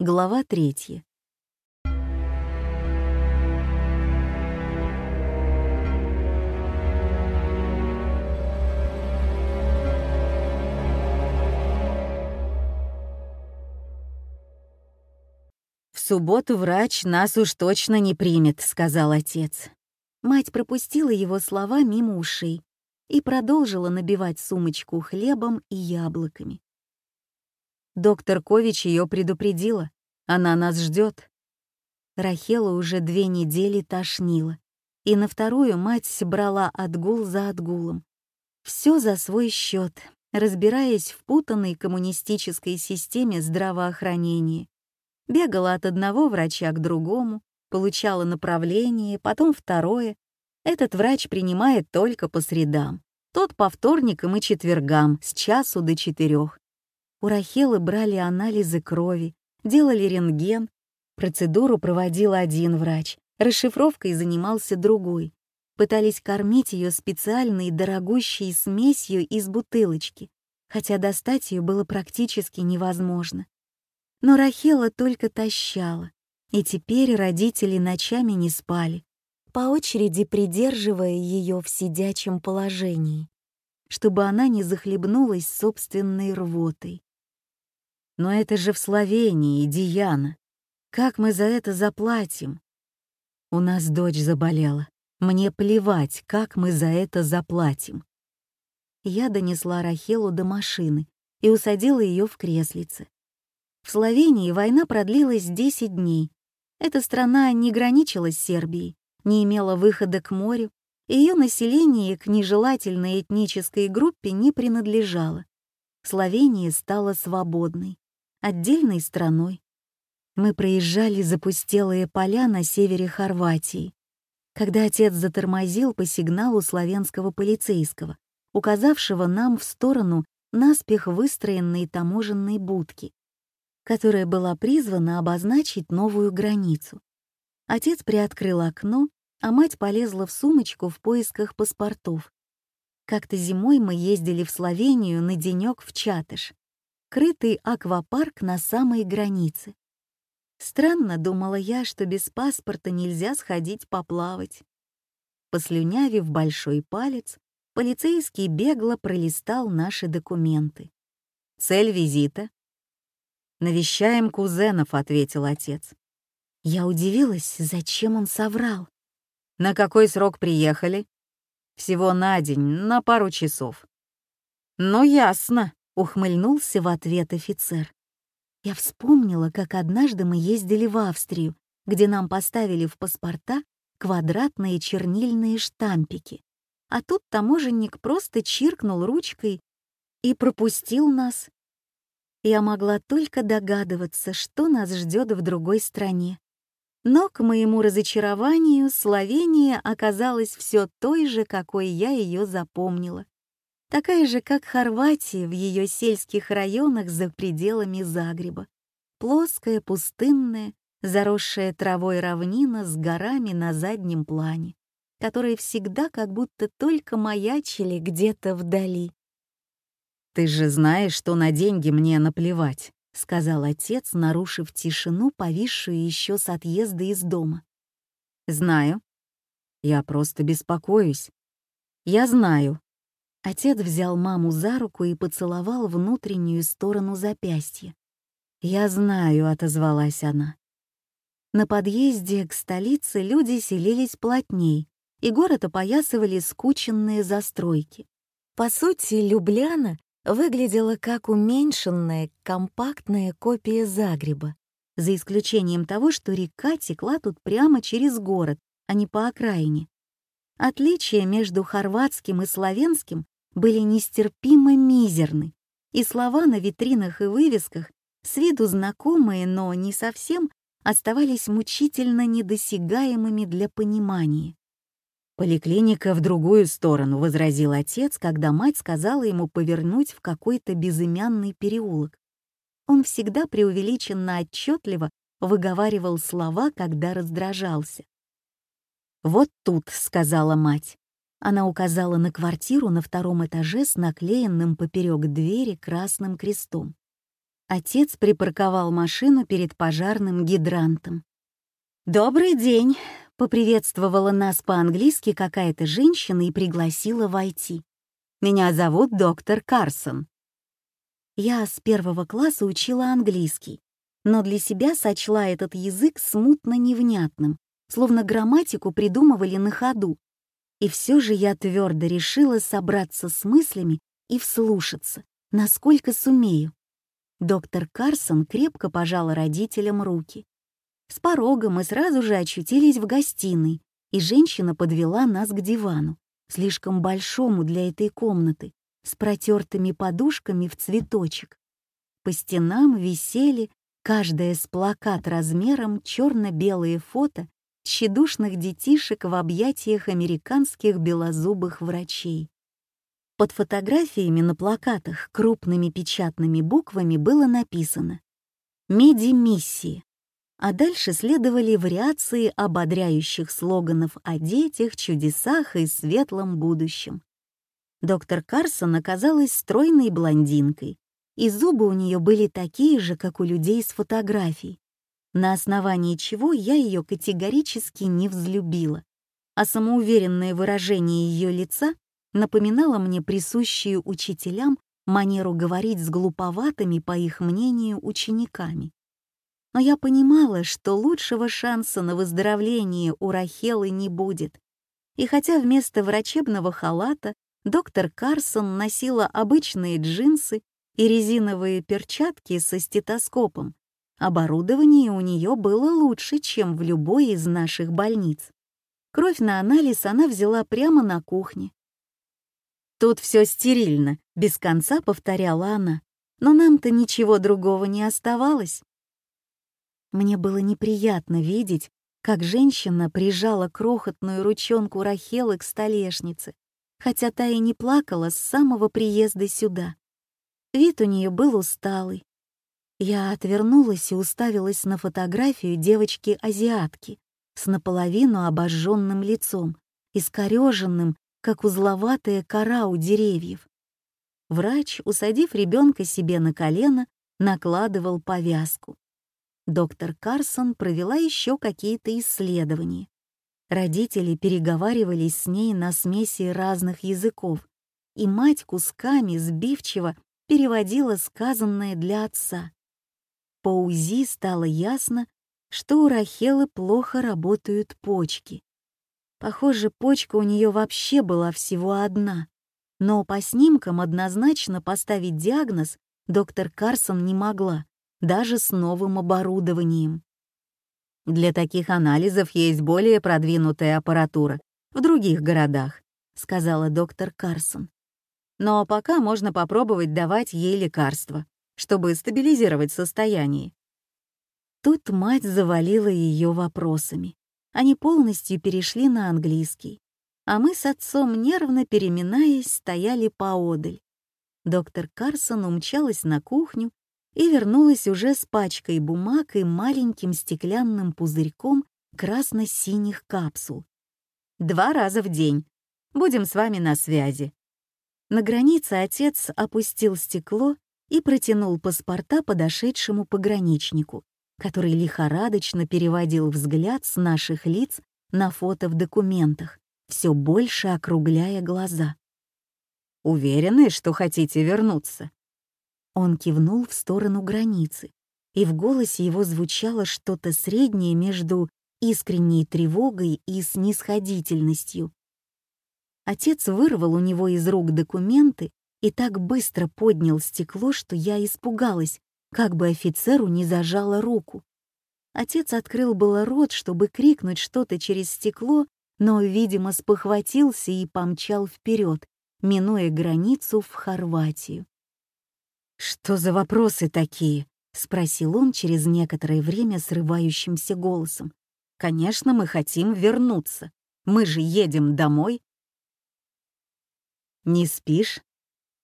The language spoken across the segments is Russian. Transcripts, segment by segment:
Глава третья. «В субботу врач нас уж точно не примет», — сказал отец. Мать пропустила его слова мимо ушей и продолжила набивать сумочку хлебом и яблоками. Доктор Кович ее предупредила. Она нас ждет. Рахела уже две недели тошнила, и на вторую мать брала отгул за отгулом. Все за свой счет, разбираясь в путанной коммунистической системе здравоохранения. Бегала от одного врача к другому, получала направление, потом второе. Этот врач принимает только по средам, тот по вторникам и четвергам с часу до четырех. У Рахелы брали анализы крови, делали рентген. Процедуру проводил один врач, расшифровкой занимался другой. Пытались кормить ее специальной дорогущей смесью из бутылочки, хотя достать ее было практически невозможно. Но Рахела только тащала, и теперь родители ночами не спали, по очереди придерживая ее в сидячем положении, чтобы она не захлебнулась собственной рвотой. Но это же в Словении, Диана. Как мы за это заплатим? У нас дочь заболела. Мне плевать, как мы за это заплатим. Я донесла Рахелу до машины и усадила ее в креслице. В Словении война продлилась 10 дней. Эта страна не граничила с Сербией, не имела выхода к морю, ее население к нежелательной этнической группе не принадлежало. Словения стала свободной отдельной страной. Мы проезжали запустелые поля на севере Хорватии, когда отец затормозил по сигналу славянского полицейского, указавшего нам в сторону наспех выстроенной таможенной будки, которая была призвана обозначить новую границу. Отец приоткрыл окно, а мать полезла в сумочку в поисках паспортов. Как-то зимой мы ездили в Словению на денек в Чатыш крытый аквапарк на самой границе. Странно, думала я, что без паспорта нельзя сходить поплавать. Послюнявив большой палец, полицейский бегло пролистал наши документы. «Цель визита?» «Навещаем кузенов», — ответил отец. Я удивилась, зачем он соврал. «На какой срок приехали?» «Всего на день, на пару часов». «Ну, ясно», ухмыльнулся в ответ офицер. Я вспомнила, как однажды мы ездили в Австрию, где нам поставили в паспорта квадратные чернильные штампики. А тут таможенник просто чиркнул ручкой и пропустил нас. Я могла только догадываться, что нас ждет в другой стране. Но, к моему разочарованию, Словения оказалась все той же, какой я ее запомнила такая же, как Хорватия в ее сельских районах за пределами Загреба. Плоская, пустынная, заросшая травой равнина с горами на заднем плане, которые всегда как будто только маячили где-то вдали. «Ты же знаешь, что на деньги мне наплевать», — сказал отец, нарушив тишину, повисшую еще с отъезда из дома. «Знаю. Я просто беспокоюсь. Я знаю, Отец взял маму за руку и поцеловал внутреннюю сторону запястья. «Я знаю», — отозвалась она. На подъезде к столице люди селились плотней, и город опоясывали скученные застройки. По сути, Любляна выглядела как уменьшенная, компактная копия Загреба, за исключением того, что река текла тут прямо через город, а не по окраине. Отличия между хорватским и славянским были нестерпимо мизерны, и слова на витринах и вывесках, с виду знакомые, но не совсем, оставались мучительно недосягаемыми для понимания. «Поликлиника в другую сторону», — возразил отец, когда мать сказала ему повернуть в какой-то безымянный переулок. Он всегда преувеличенно отчетливо выговаривал слова, когда раздражался. «Вот тут», — сказала мать. Она указала на квартиру на втором этаже с наклеенным поперек двери красным крестом. Отец припарковал машину перед пожарным гидрантом. «Добрый день!» — поприветствовала нас по-английски какая-то женщина и пригласила войти. «Меня зовут доктор Карсон». Я с первого класса учила английский, но для себя сочла этот язык смутно невнятным, словно грамматику придумывали на ходу. И все же я твердо решила собраться с мыслями и вслушаться, насколько сумею. Доктор Карсон крепко пожала родителям руки. С порога мы сразу же очутились в гостиной, и женщина подвела нас к дивану, слишком большому для этой комнаты, с протертыми подушками в цветочек. По стенам висели, каждая с плакат размером, черно-белые фото тщедушных детишек в объятиях американских белозубых врачей. Под фотографиями на плакатах крупными печатными буквами было написано «Меди-миссии», а дальше следовали вариации ободряющих слоганов о детях, чудесах и светлом будущем. Доктор Карсон оказалась стройной блондинкой, и зубы у нее были такие же, как у людей с фотографий, на основании чего я ее категорически не взлюбила, а самоуверенное выражение ее лица напоминало мне присущую учителям манеру говорить с глуповатыми, по их мнению, учениками. Но я понимала, что лучшего шанса на выздоровление у Рахелы не будет. И хотя вместо врачебного халата доктор Карсон носила обычные джинсы и резиновые перчатки со стетоскопом, Оборудование у нее было лучше, чем в любой из наших больниц. Кровь на анализ она взяла прямо на кухне. «Тут все стерильно», — без конца повторяла она. «Но нам-то ничего другого не оставалось». Мне было неприятно видеть, как женщина прижала крохотную ручонку Рахелы к столешнице, хотя та и не плакала с самого приезда сюда. Вид у нее был усталый, я отвернулась и уставилась на фотографию девочки-азиатки с наполовину обожженным лицом, искореженным, как узловатая кора у деревьев. Врач, усадив ребенка себе на колено, накладывал повязку. Доктор Карсон провела еще какие-то исследования. Родители переговаривались с ней на смеси разных языков, и мать кусками сбивчиво переводила сказанное для отца. По УЗИ стало ясно, что у Рахелы плохо работают почки. Похоже, почка у нее вообще была всего одна. Но по снимкам однозначно поставить диагноз доктор Карсон не могла, даже с новым оборудованием. Для таких анализов есть более продвинутая аппаратура в других городах, сказала доктор Карсон. Но пока можно попробовать давать ей лекарства чтобы стабилизировать состояние. Тут мать завалила ее вопросами. Они полностью перешли на английский, а мы с отцом, нервно переминаясь, стояли поодаль. Доктор Карсон умчалась на кухню и вернулась уже с пачкой бумаг и маленьким стеклянным пузырьком красно-синих капсул. «Два раза в день. Будем с вами на связи». На границе отец опустил стекло и протянул паспорта подошедшему пограничнику, который лихорадочно переводил взгляд с наших лиц на фото в документах, все больше округляя глаза. «Уверены, что хотите вернуться?» Он кивнул в сторону границы, и в голосе его звучало что-то среднее между искренней тревогой и снисходительностью. Отец вырвал у него из рук документы и так быстро поднял стекло, что я испугалась, как бы офицеру не зажала руку. Отец открыл было рот, чтобы крикнуть что-то через стекло, но, видимо, спохватился и помчал вперед, минуя границу в Хорватию. «Что за вопросы такие?» — спросил он через некоторое время срывающимся голосом. «Конечно, мы хотим вернуться. Мы же едем домой». «Не спишь?»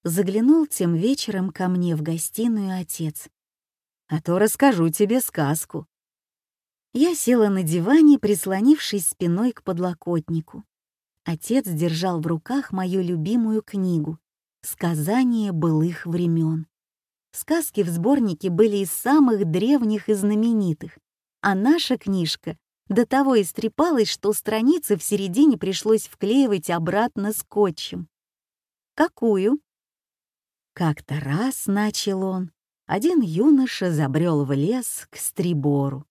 Заглянул тем вечером ко мне в гостиную отец. «А то расскажу тебе сказку». Я села на диване, прислонившись спиной к подлокотнику. Отец держал в руках мою любимую книгу «Сказание былых времен». Сказки в сборнике были из самых древних и знаменитых, а наша книжка до того истрепалась, что страницы в середине пришлось вклеивать обратно скотчем. «Какую?» Как-то раз начал он, один юноша забрел в лес к стрибору.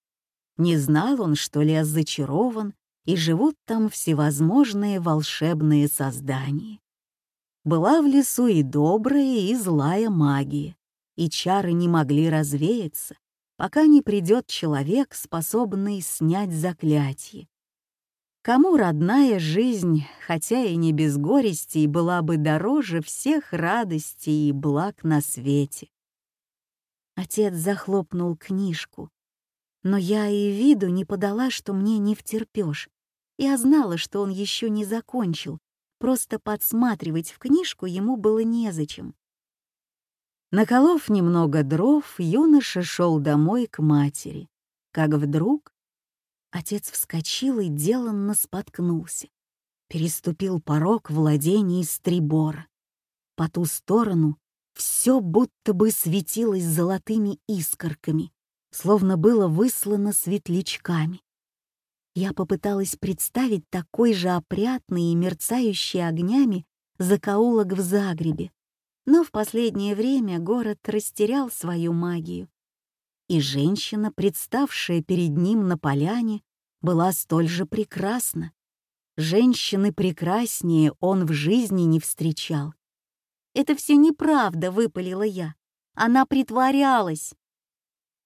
Не знал он, что лес зачарован, и живут там всевозможные волшебные создания. Была в лесу и добрая, и злая магия, и чары не могли развеяться, пока не придет человек, способный снять заклятие. Кому родная жизнь, хотя и не без горестей, была бы дороже всех радостей и благ на свете. Отец захлопнул книжку, но я и виду не подала, что мне не втерпёшь. Я знала, что он еще не закончил, просто подсматривать в книжку ему было незачем. Наколов немного дров, юноша шел домой к матери, как вдруг отец вскочил и деланно споткнулся, переступил порог владений Стрибора. По ту сторону все будто бы светилось золотыми искорками, словно было выслано светлячками. Я попыталась представить такой же опрятный и мерцающий огнями закоулок в Загребе, но в последнее время город растерял свою магию. И женщина, представшая перед ним на поляне, была столь же прекрасна. Женщины прекраснее он в жизни не встречал. «Это все неправда», — выпалила я. «Она притворялась».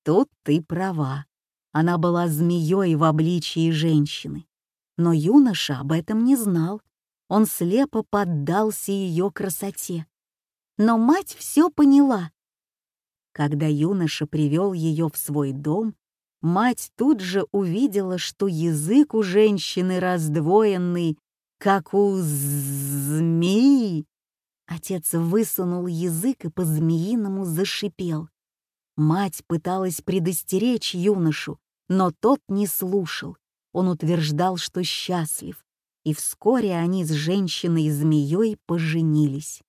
«Тут ты права», она была змеей в обличии женщины. Но юноша об этом не знал. Он слепо поддался ее красоте. Но мать все поняла. Когда юноша привел ее в свой дом, мать тут же увидела, что язык у женщины раздвоенный, как у змеи. Отец высунул язык и по-змеиному зашипел. Мать пыталась предостеречь юношу, но тот не слушал. Он утверждал, что счастлив, и вскоре они с женщиной-змеей поженились.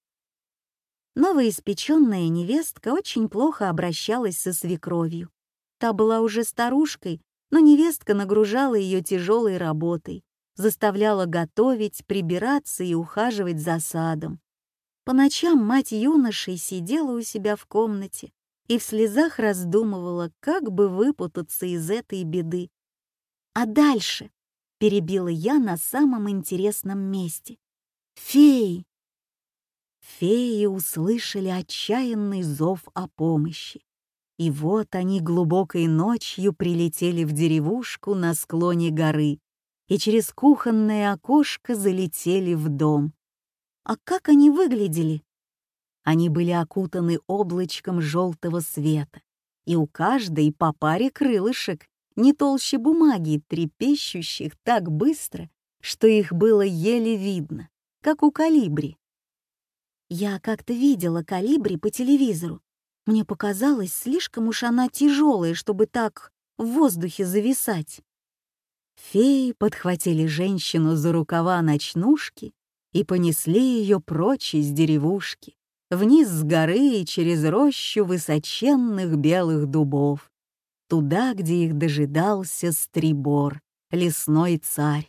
Новоиспеченная невестка очень плохо обращалась со свекровью. Та была уже старушкой, но невестка нагружала ее тяжелой работой, заставляла готовить, прибираться и ухаживать за садом. По ночам мать юношей сидела у себя в комнате, и в слезах раздумывала, как бы выпутаться из этой беды. «А дальше?» — перебила я на самом интересном месте. «Феи!» Феи услышали отчаянный зов о помощи. И вот они глубокой ночью прилетели в деревушку на склоне горы и через кухонное окошко залетели в дом. А как они выглядели? Они были окутаны облачком желтого света, и у каждой по паре крылышек, не толще бумаги, трепещущих так быстро, что их было еле видно, как у калибри. Я как-то видела калибри по телевизору. Мне показалось, слишком уж она тяжелая, чтобы так в воздухе зависать. Феи подхватили женщину за рукава ночнушки и понесли ее прочь из деревушки вниз с горы и через рощу высоченных белых дубов, туда, где их дожидался Стрибор, лесной царь.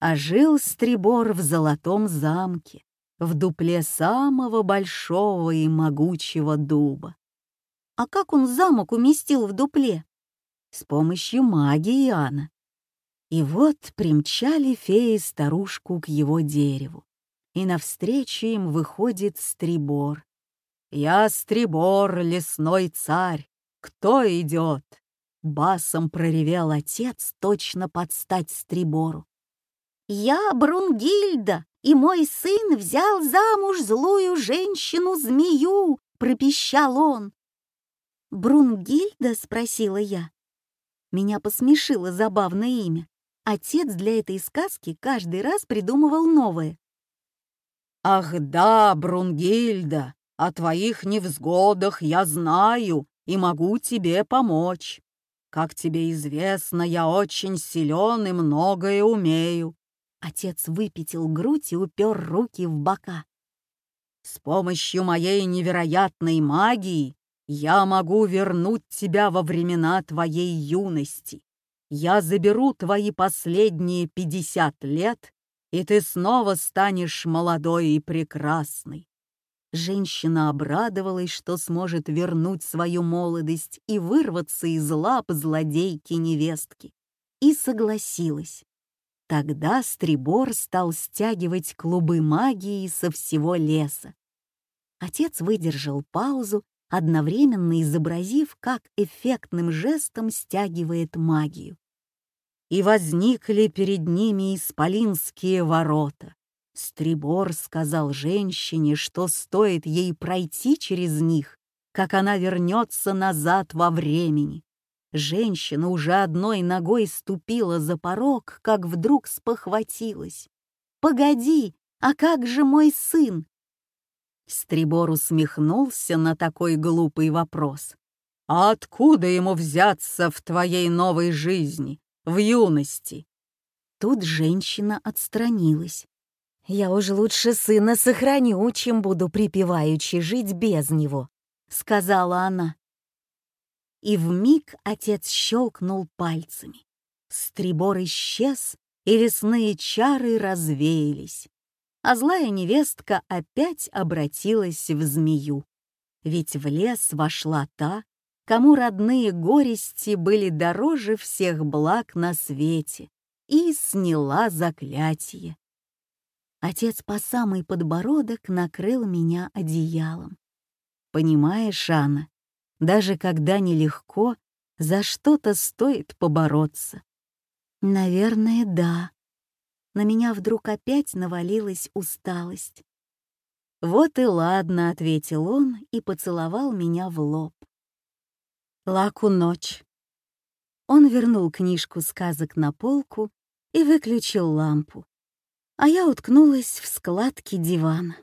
А жил Стрибор в золотом замке, в дупле самого большого и могучего дуба. А как он замок уместил в дупле? С помощью магии Иоанна. И вот примчали феи старушку к его дереву и навстречу им выходит Стрибор. «Я Стрибор, лесной царь! Кто идет?» Басом проревел отец точно под стать Стрибору. «Я Брунгильда, и мой сын взял замуж злую женщину-змею!» — пропищал он. «Брунгильда?» — спросила я. Меня посмешило забавное имя. Отец для этой сказки каждый раз придумывал новое. «Ах да, Брунгильда, о твоих невзгодах я знаю и могу тебе помочь. Как тебе известно, я очень силен и многое умею». Отец выпятил грудь и упер руки в бока. «С помощью моей невероятной магии Я могу вернуть тебя во времена твоей юности. Я заберу твои последние пятьдесят лет, и ты снова станешь молодой и прекрасной. Женщина обрадовалась, что сможет вернуть свою молодость и вырваться из лап злодейки-невестки, и согласилась. Тогда Стрибор стал стягивать клубы магии со всего леса. Отец выдержал паузу, одновременно изобразив, как эффектным жестом стягивает магию. И возникли перед ними исполинские ворота. Стрибор сказал женщине, что стоит ей пройти через них, как она вернется назад во времени. Женщина уже одной ногой ступила за порог, как вдруг спохватилась. «Погоди, а как же мой сын?» Стрибор усмехнулся на такой глупый вопрос. «А откуда ему взяться в твоей новой жизни, в юности?» Тут женщина отстранилась. Я уже лучше сына сохраню, чем буду припеваючи жить без него», — сказала она. И в миг отец щелкнул пальцами. Стрибор исчез, и лесные чары развеялись. А злая невестка опять обратилась в змею. Ведь в лес вошла та, кому родные горести были дороже всех благ на свете, и сняла заклятие. Отец по самый подбородок накрыл меня одеялом. Понимаешь, Анна, даже когда нелегко, за что-то стоит побороться. Наверное, да. На меня вдруг опять навалилась усталость. «Вот и ладно», — ответил он и поцеловал меня в лоб. Лаку ночь. Он вернул книжку сказок на полку и выключил лампу а я уткнулась в складки дивана.